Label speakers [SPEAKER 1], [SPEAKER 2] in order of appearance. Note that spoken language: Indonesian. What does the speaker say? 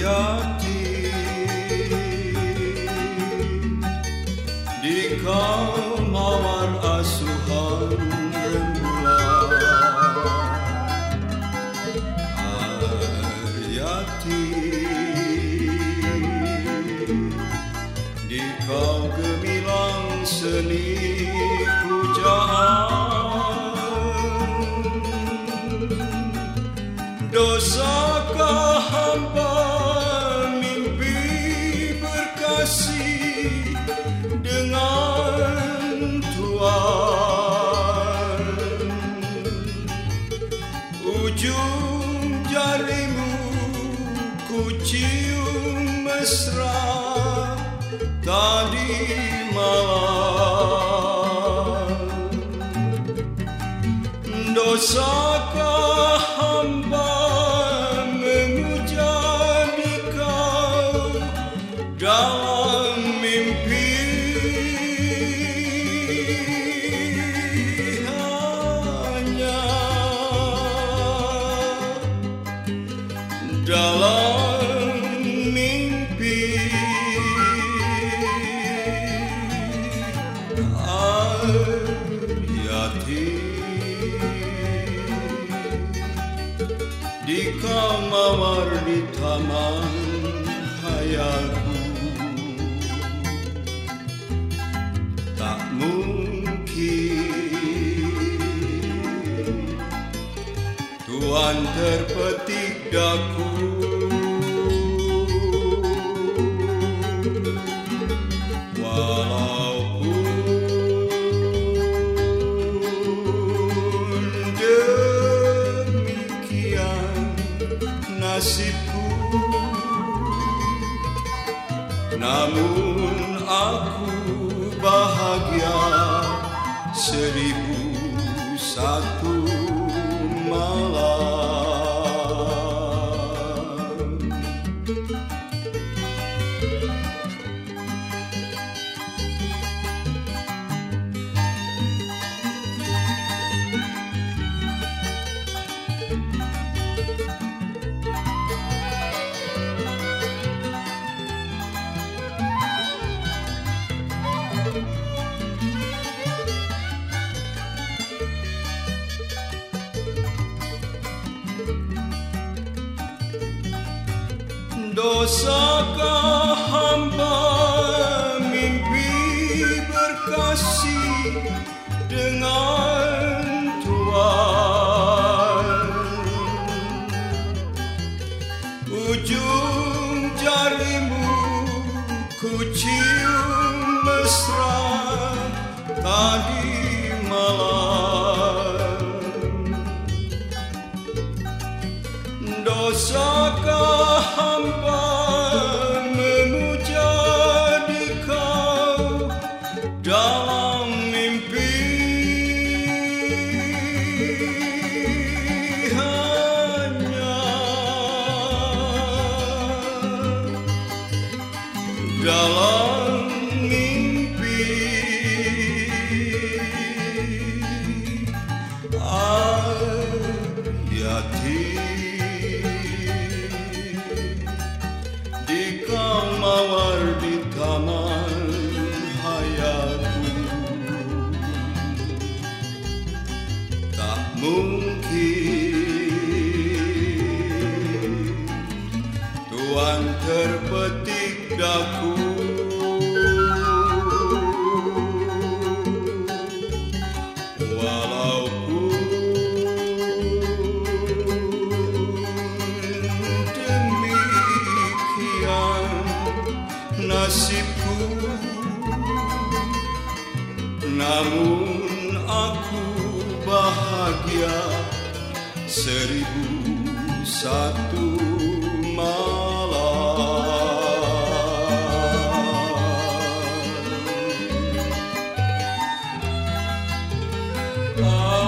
[SPEAKER 1] Yati di kamar asuhan rembulan Aryati di kau gemilang seni pujaan. Dosakah hamba cium mesra tadi di kamar di taman hayalku tak mungkin Tuhan terpetik daku nasibku Namun aku bahagia seribu satu malam Dosakah hamba mimpi berkasih dengan Tuhan? Ujung jarimu ku cium mesra tadi malam. Dosakah hamba memuja di kau dalam mimpi. Hanya dalam Tuhan terpetik daku. Walaupun demikian nasibku Namun aku bahagia seribu satu Oh.